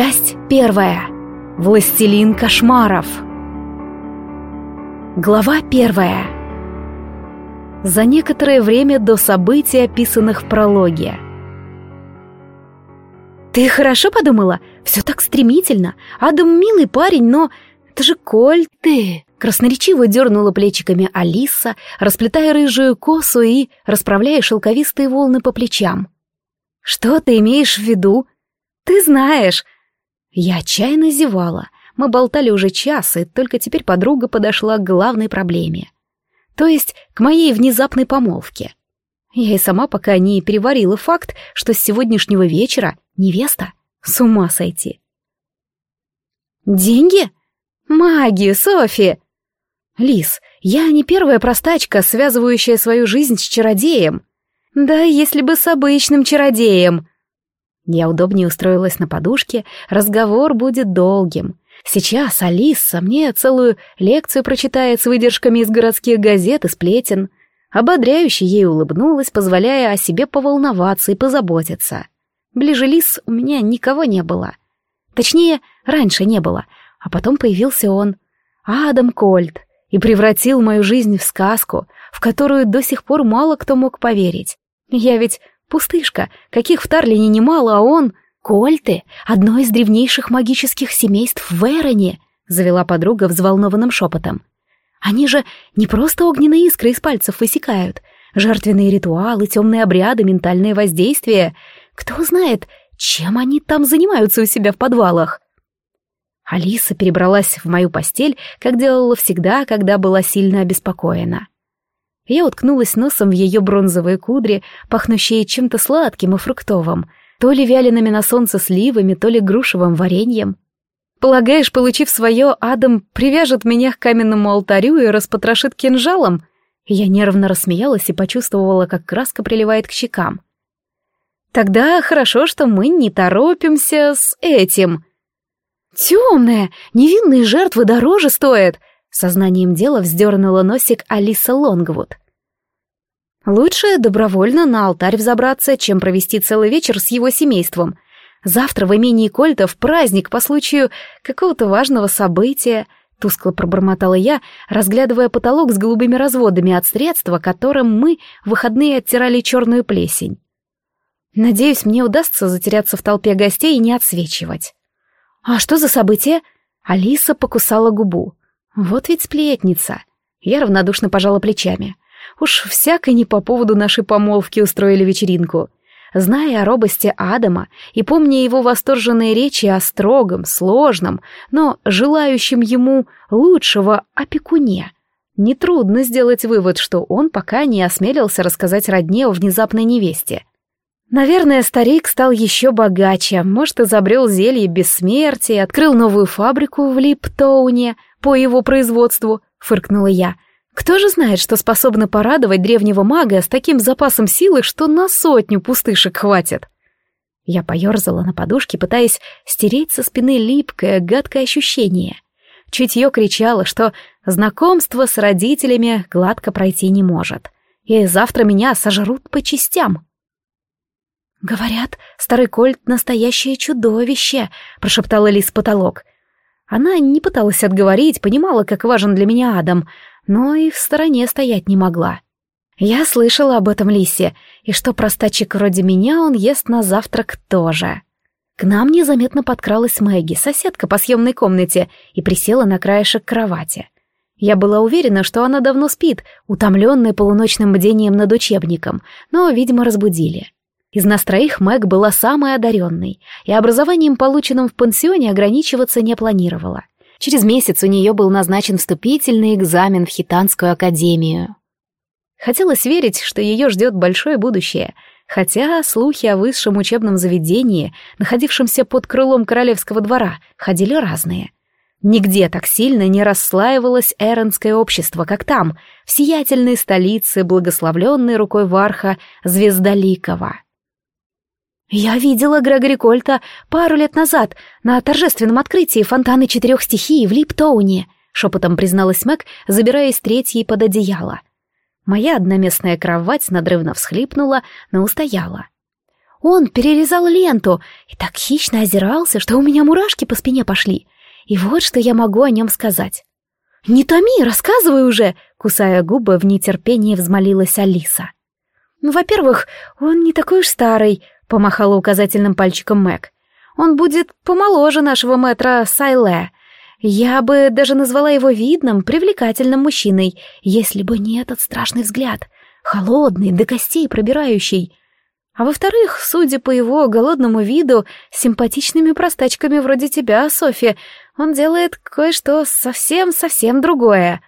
Часть первая. Властелин кошмаров. Глава первая. За некоторое время до событий, описанных в прологе. «Ты хорошо подумала? Все так стремительно. Адам милый парень, но... Это же Коль ты!» Красноречиво дернула плечиками Алиса, расплетая рыжую косу и расправляя шелковистые волны по плечам. «Что ты имеешь в виду?» «Ты знаешь!» Я отчаянно зевала. Мы болтали уже час, и только теперь подруга подошла к главной проблеме. То есть к моей внезапной помолвке. Я и сама пока не переварила факт, что с сегодняшнего вечера невеста. С ума сойти. «Деньги? Магию, Софи!» «Лис, я не первая простачка, связывающая свою жизнь с чародеем. Да если бы с обычным чародеем!» Я удобнее устроилась на подушке, разговор будет долгим. Сейчас Алиса мне целую лекцию прочитает с выдержками из городских газет и сплетен. Ободряюще ей улыбнулась, позволяя о себе поволноваться и позаботиться. Ближе Лис у меня никого не было. Точнее, раньше не было, а потом появился он, Адам Кольт, и превратил мою жизнь в сказку, в которую до сих пор мало кто мог поверить. Я ведь Пустышка, каких в Тарлине немало, а он... Кольты, одно из древнейших магических семейств в Эроне, завела подруга взволнованным шепотом. Они же не просто огненные искры из пальцев высекают, жертвенные ритуалы, темные обряды, ментальные воздействия. Кто знает, чем они там занимаются у себя в подвалах? Алиса перебралась в мою постель, как делала всегда, когда была сильно обеспокоена. Я уткнулась носом в ее бронзовые кудри, пахнущие чем-то сладким и фруктовым, то ли вялеными на солнце сливами, то ли грушевым вареньем. Полагаешь, получив свое, Адам привяжет меня к каменному алтарю и распотрошит кинжалом? Я нервно рассмеялась и почувствовала, как краска приливает к щекам. Тогда хорошо, что мы не торопимся с этим. Темная, невинные жертвы дороже стоят, Сознанием дела вздернула носик Алиса Лонгвуд. Лучше добровольно на алтарь взобраться, чем провести целый вечер с его семейством. Завтра в имении Кольтов праздник по случаю какого-то важного события, тускло пробормотала я, разглядывая потолок с голубыми разводами от средства, которым мы в выходные оттирали черную плесень. Надеюсь, мне удастся затеряться в толпе гостей и не отсвечивать. А что за событие? Алиса покусала губу. Вот ведь сплетница. Я равнодушно пожала плечами. Уж всяко не по поводу нашей помолвки устроили вечеринку. Зная о робости Адама и помня его восторженные речи о строгом, сложном, но желающем ему лучшего опекуне, нетрудно сделать вывод, что он пока не осмелился рассказать родне о внезапной невесте. Наверное, старик стал еще богаче, может, изобрел зелье бессмертия, открыл новую фабрику в Липтоуне — по его производству», — фыркнула я. «Кто же знает, что способно порадовать древнего мага с таким запасом силы, что на сотню пустышек хватит?» Я поерзала на подушке, пытаясь стереть со спины липкое, гадкое ощущение. Чутье кричало, что знакомство с родителями гладко пройти не может, и завтра меня сожрут по частям. «Говорят, старый Кольт — настоящее чудовище», — прошептала Лис потолок. Она не пыталась отговорить, понимала, как важен для меня Адам, но и в стороне стоять не могла. Я слышала об этом Лисе, и что простачек вроде меня он ест на завтрак тоже. К нам незаметно подкралась Мэгги, соседка по съемной комнате, и присела на краешек кровати. Я была уверена, что она давно спит, утомленная полуночным бдением над учебником, но, видимо, разбудили. Из нас троих Мэг была самой одаренной, и образованием, полученным в пансионе, ограничиваться не планировала. Через месяц у нее был назначен вступительный экзамен в Хитанскую академию. Хотелось верить, что ее ждет большое будущее, хотя слухи о высшем учебном заведении, находившемся под крылом королевского двора, ходили разные. Нигде так сильно не расслаивалось эронское общество, как там, в сиятельной столице, благословленной рукой Варха Звездоликова. «Я видела Грегори Кольта пару лет назад на торжественном открытии фонтаны четырех стихий в Липтоуне», — шепотом призналась Мэг, забираясь третьей под одеяло. Моя одноместная кровать надрывно всхлипнула, но устояла. Он перерезал ленту и так хищно озирался, что у меня мурашки по спине пошли. И вот что я могу о нем сказать. «Не томи, рассказывай уже!» — кусая губы, в нетерпении взмолилась Алиса. «Ну, во-первых, он не такой уж старый», — помахала указательным пальчиком Мэг. «Он будет помоложе нашего мэтра Сайле. Я бы даже назвала его видным, привлекательным мужчиной, если бы не этот страшный взгляд, холодный, до костей пробирающий. А во-вторых, судя по его голодному виду, симпатичными простачками вроде тебя, Софи, он делает кое-что совсем-совсем другое.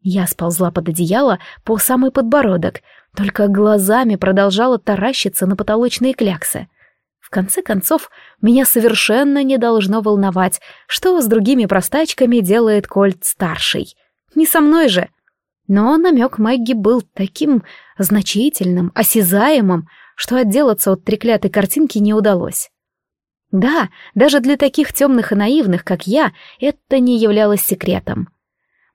Я сползла под одеяло по самый подбородок, только глазами продолжала таращиться на потолочные кляксы. В конце концов, меня совершенно не должно волновать, что с другими простачками делает Кольт-старший. Не со мной же. Но намек Мэгги был таким значительным, осязаемым, что отделаться от треклятой картинки не удалось. Да, даже для таких темных и наивных, как я, это не являлось секретом.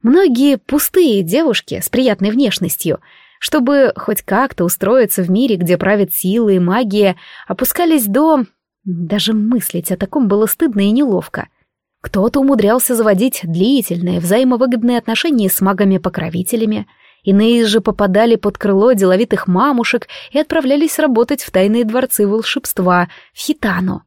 Многие пустые девушки с приятной внешностью, чтобы хоть как-то устроиться в мире, где правит сила и магия, опускались до... Даже мыслить о таком было стыдно и неловко. Кто-то умудрялся заводить длительные, взаимовыгодные отношения с магами-покровителями — Иные же попадали под крыло деловитых мамушек и отправлялись работать в тайные дворцы волшебства, в хитану.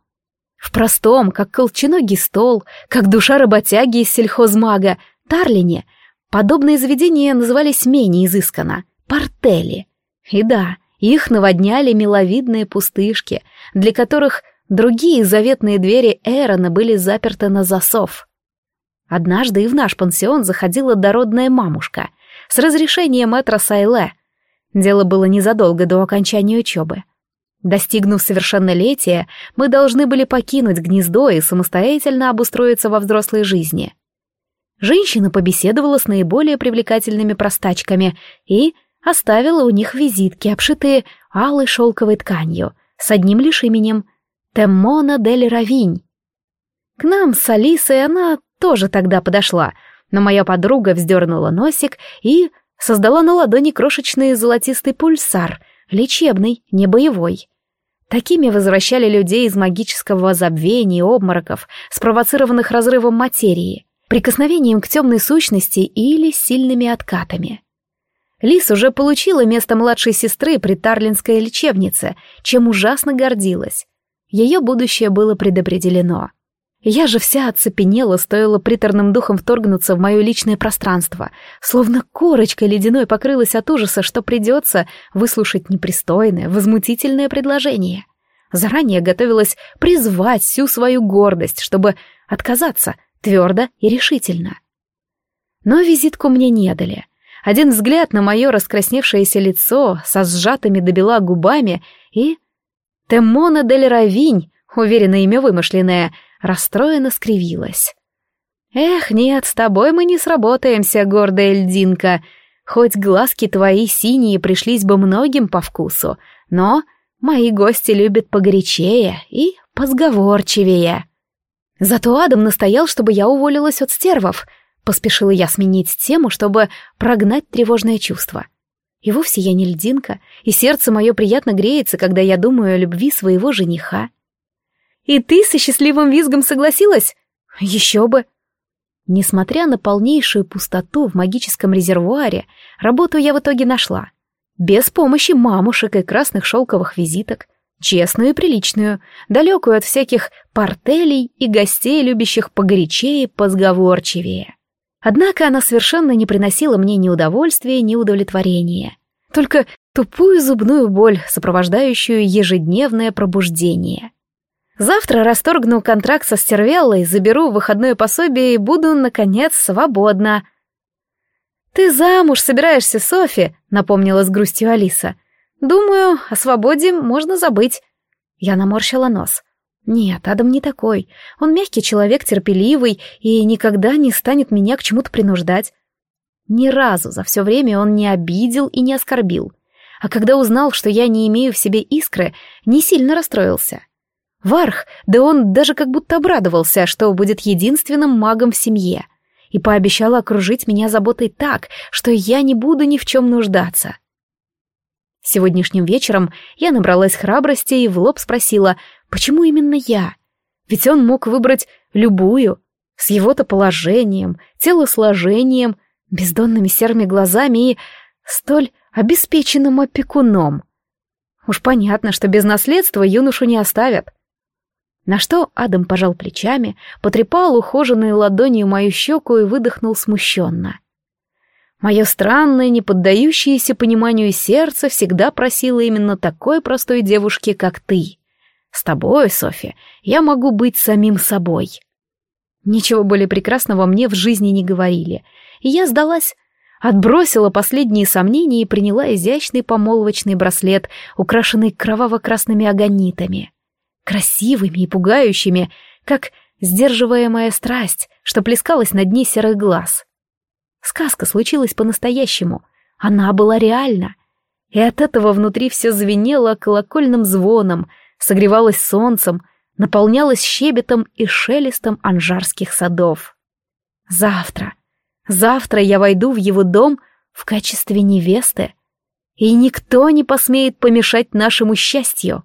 В простом, как колченогий стол, как душа работяги из сельхозмага, Тарлине, подобные заведения назывались менее изысканно — портели. И да, их наводняли миловидные пустышки, для которых другие заветные двери Эрона были заперты на засов. Однажды и в наш пансион заходила дородная мамушка, с разрешения мэтра Сайле. Дело было незадолго до окончания учебы. Достигнув совершеннолетия, мы должны были покинуть гнездо и самостоятельно обустроиться во взрослой жизни. Женщина побеседовала с наиболее привлекательными простачками и оставила у них визитки, обшитые алой шелковой тканью, с одним лишь именем — Теммона дель Равинь. К нам с Алисой она тоже тогда подошла — но моя подруга вздернула носик и создала на ладони крошечный золотистый пульсар, лечебный, не боевой. Такими возвращали людей из магического забвения и обмороков, спровоцированных разрывом материи, прикосновением к темной сущности или сильными откатами. Лис уже получила место младшей сестры при Тарлинской лечебнице, чем ужасно гордилась. Ее будущее было предопределено. Я же вся оцепенела, стоило приторным духом вторгнуться в мое личное пространство, словно корочкой ледяной покрылась от ужаса, что придется выслушать непристойное, возмутительное предложение. Заранее готовилась призвать всю свою гордость, чтобы отказаться твердо и решительно. Но визитку мне не дали. Один взгляд на мое раскрасневшееся лицо со сжатыми до бела губами и... Темона дель Равинь, уверенно имя вымышленное — расстроенно скривилась. «Эх, нет, с тобой мы не сработаемся, гордая льдинка. Хоть глазки твои синие пришлись бы многим по вкусу, но мои гости любят погорячее и позговорчивее». Зато Адам настоял, чтобы я уволилась от стервов. Поспешила я сменить тему, чтобы прогнать тревожное чувство. И вовсе я не льдинка, и сердце мое приятно греется, когда я думаю о любви своего жениха. И ты со счастливым визгом согласилась? Еще бы. Несмотря на полнейшую пустоту в магическом резервуаре, работу я в итоге нашла. Без помощи мамушек и красных шелковых визиток. Честную и приличную, далекую от всяких портелей и гостей, любящих погорячее и позговорчивее. Однако она совершенно не приносила мне ни удовольствия, ни удовлетворения. Только тупую зубную боль, сопровождающую ежедневное пробуждение. Завтра расторгну контракт со Стервеллой, заберу выходное пособие и буду, наконец, свободна. «Ты замуж собираешься, Софи», — напомнила с грустью Алиса. «Думаю, о свободе можно забыть». Я наморщила нос. «Нет, Адам не такой. Он мягкий человек, терпеливый и никогда не станет меня к чему-то принуждать. Ни разу за все время он не обидел и не оскорбил. А когда узнал, что я не имею в себе искры, не сильно расстроился. Варх, да он даже как будто обрадовался, что будет единственным магом в семье, и пообещал окружить меня заботой так, что я не буду ни в чем нуждаться. Сегодняшним вечером я набралась храбрости и в лоб спросила, почему именно я? Ведь он мог выбрать любую, с его-то положением, телосложением, бездонными серыми глазами и столь обеспеченным опекуном. Уж понятно, что без наследства юношу не оставят. На что Адам пожал плечами, потрепал ухоженной ладонью мою щеку и выдохнул смущенно. Мое странное, не поддающееся пониманию сердце всегда просило именно такой простой девушки, как ты. С тобой, Софья, я могу быть самим собой. Ничего более прекрасного мне в жизни не говорили, и я сдалась, отбросила последние сомнения и приняла изящный помолвочный браслет, украшенный кроваво-красными агонитами красивыми и пугающими, как сдерживаемая страсть, что плескалась на дне серых глаз. Сказка случилась по-настоящему, она была реальна, и от этого внутри все звенело колокольным звоном, согревалось солнцем, наполнялось щебетом и шелестом анжарских садов. Завтра, завтра я войду в его дом в качестве невесты, и никто не посмеет помешать нашему счастью.